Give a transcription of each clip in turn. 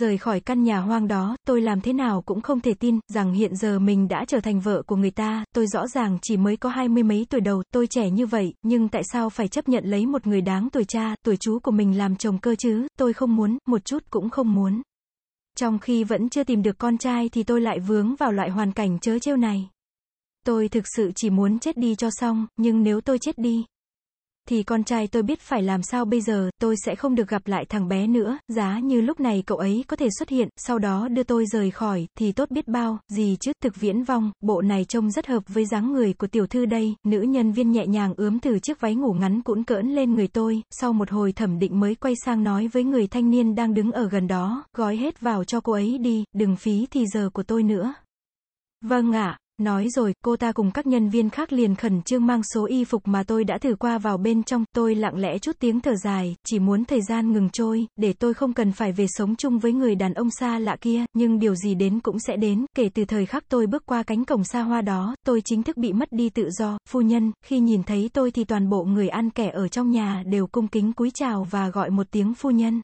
rời khỏi căn nhà hoang đó, tôi làm thế nào cũng không thể tin, rằng hiện giờ mình đã trở thành vợ của người ta, tôi rõ ràng chỉ mới có hai mươi mấy tuổi đầu, tôi trẻ như vậy, nhưng tại sao phải chấp nhận lấy một người đáng tuổi cha, tuổi chú của mình làm chồng cơ chứ, tôi không muốn, một chút cũng không muốn. Trong khi vẫn chưa tìm được con trai thì tôi lại vướng vào loại hoàn cảnh chớ trêu này. Tôi thực sự chỉ muốn chết đi cho xong, nhưng nếu tôi chết đi, thì con trai tôi biết phải làm sao bây giờ, tôi sẽ không được gặp lại thằng bé nữa, giá như lúc này cậu ấy có thể xuất hiện, sau đó đưa tôi rời khỏi, thì tốt biết bao, gì chứ, thực viễn vong, bộ này trông rất hợp với dáng người của tiểu thư đây, nữ nhân viên nhẹ nhàng ướm từ chiếc váy ngủ ngắn cũn cỡn lên người tôi, sau một hồi thẩm định mới quay sang nói với người thanh niên đang đứng ở gần đó, gói hết vào cho cô ấy đi, đừng phí thì giờ của tôi nữa. Vâng ạ. Nói rồi, cô ta cùng các nhân viên khác liền khẩn trương mang số y phục mà tôi đã thử qua vào bên trong, tôi lặng lẽ chút tiếng thở dài, chỉ muốn thời gian ngừng trôi, để tôi không cần phải về sống chung với người đàn ông xa lạ kia, nhưng điều gì đến cũng sẽ đến, kể từ thời khắc tôi bước qua cánh cổng xa hoa đó, tôi chính thức bị mất đi tự do, phu nhân, khi nhìn thấy tôi thì toàn bộ người ăn kẻ ở trong nhà đều cung kính cúi chào và gọi một tiếng phu nhân.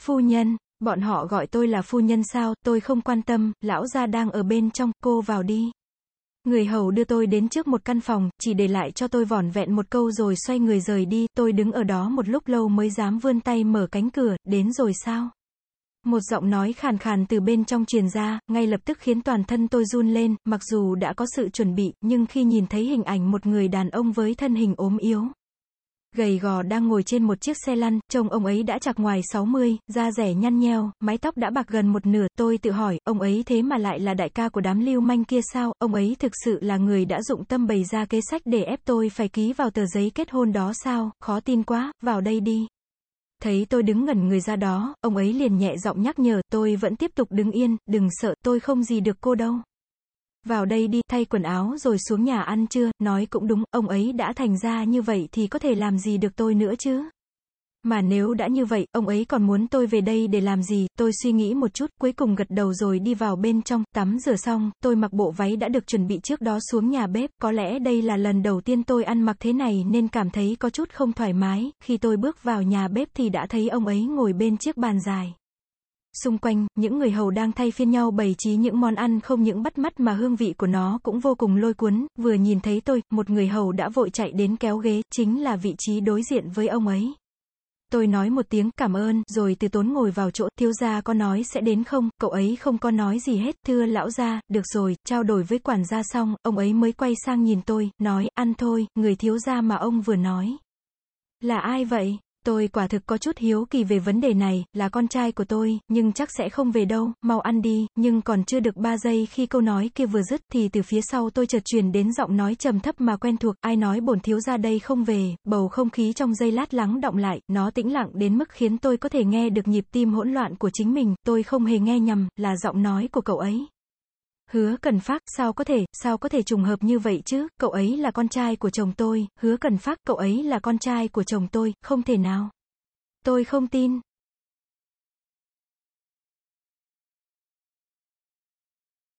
Phu nhân, bọn họ gọi tôi là phu nhân sao, tôi không quan tâm, lão gia đang ở bên trong, cô vào đi. Người hầu đưa tôi đến trước một căn phòng, chỉ để lại cho tôi vỏn vẹn một câu rồi xoay người rời đi, tôi đứng ở đó một lúc lâu mới dám vươn tay mở cánh cửa, đến rồi sao? Một giọng nói khàn khàn từ bên trong truyền ra, ngay lập tức khiến toàn thân tôi run lên, mặc dù đã có sự chuẩn bị, nhưng khi nhìn thấy hình ảnh một người đàn ông với thân hình ốm yếu, gầy gò đang ngồi trên một chiếc xe lăn, trông ông ấy đã chạc ngoài 60, da rẻ nhăn nheo, mái tóc đã bạc gần một nửa, tôi tự hỏi, ông ấy thế mà lại là đại ca của đám lưu manh kia sao, ông ấy thực sự là người đã dụng tâm bày ra kế sách để ép tôi phải ký vào tờ giấy kết hôn đó sao, khó tin quá, vào đây đi. Thấy tôi đứng ngẩn người ra đó, ông ấy liền nhẹ giọng nhắc nhở, tôi vẫn tiếp tục đứng yên, đừng sợ, tôi không gì được cô đâu. Vào đây đi, thay quần áo rồi xuống nhà ăn chưa, nói cũng đúng, ông ấy đã thành ra như vậy thì có thể làm gì được tôi nữa chứ. Mà nếu đã như vậy, ông ấy còn muốn tôi về đây để làm gì, tôi suy nghĩ một chút, cuối cùng gật đầu rồi đi vào bên trong, tắm rửa xong, tôi mặc bộ váy đã được chuẩn bị trước đó xuống nhà bếp, có lẽ đây là lần đầu tiên tôi ăn mặc thế này nên cảm thấy có chút không thoải mái, khi tôi bước vào nhà bếp thì đã thấy ông ấy ngồi bên chiếc bàn dài. Xung quanh, những người hầu đang thay phiên nhau bày trí những món ăn không những bắt mắt mà hương vị của nó cũng vô cùng lôi cuốn, vừa nhìn thấy tôi, một người hầu đã vội chạy đến kéo ghế, chính là vị trí đối diện với ông ấy. Tôi nói một tiếng cảm ơn, rồi từ tốn ngồi vào chỗ, thiếu gia có nói sẽ đến không, cậu ấy không có nói gì hết, thưa lão gia, được rồi, trao đổi với quản gia xong, ông ấy mới quay sang nhìn tôi, nói, ăn thôi, người thiếu gia mà ông vừa nói. Là ai vậy? Tôi quả thực có chút hiếu kỳ về vấn đề này, là con trai của tôi, nhưng chắc sẽ không về đâu, mau ăn đi, nhưng còn chưa được ba giây khi câu nói kia vừa dứt thì từ phía sau tôi chợt truyền đến giọng nói trầm thấp mà quen thuộc, ai nói bổn thiếu ra đây không về, bầu không khí trong giây lát lắng động lại, nó tĩnh lặng đến mức khiến tôi có thể nghe được nhịp tim hỗn loạn của chính mình, tôi không hề nghe nhầm, là giọng nói của cậu ấy. Hứa Cần Phát, sao có thể, sao có thể trùng hợp như vậy chứ, cậu ấy là con trai của chồng tôi, hứa Cần Phát, cậu ấy là con trai của chồng tôi, không thể nào. Tôi không tin,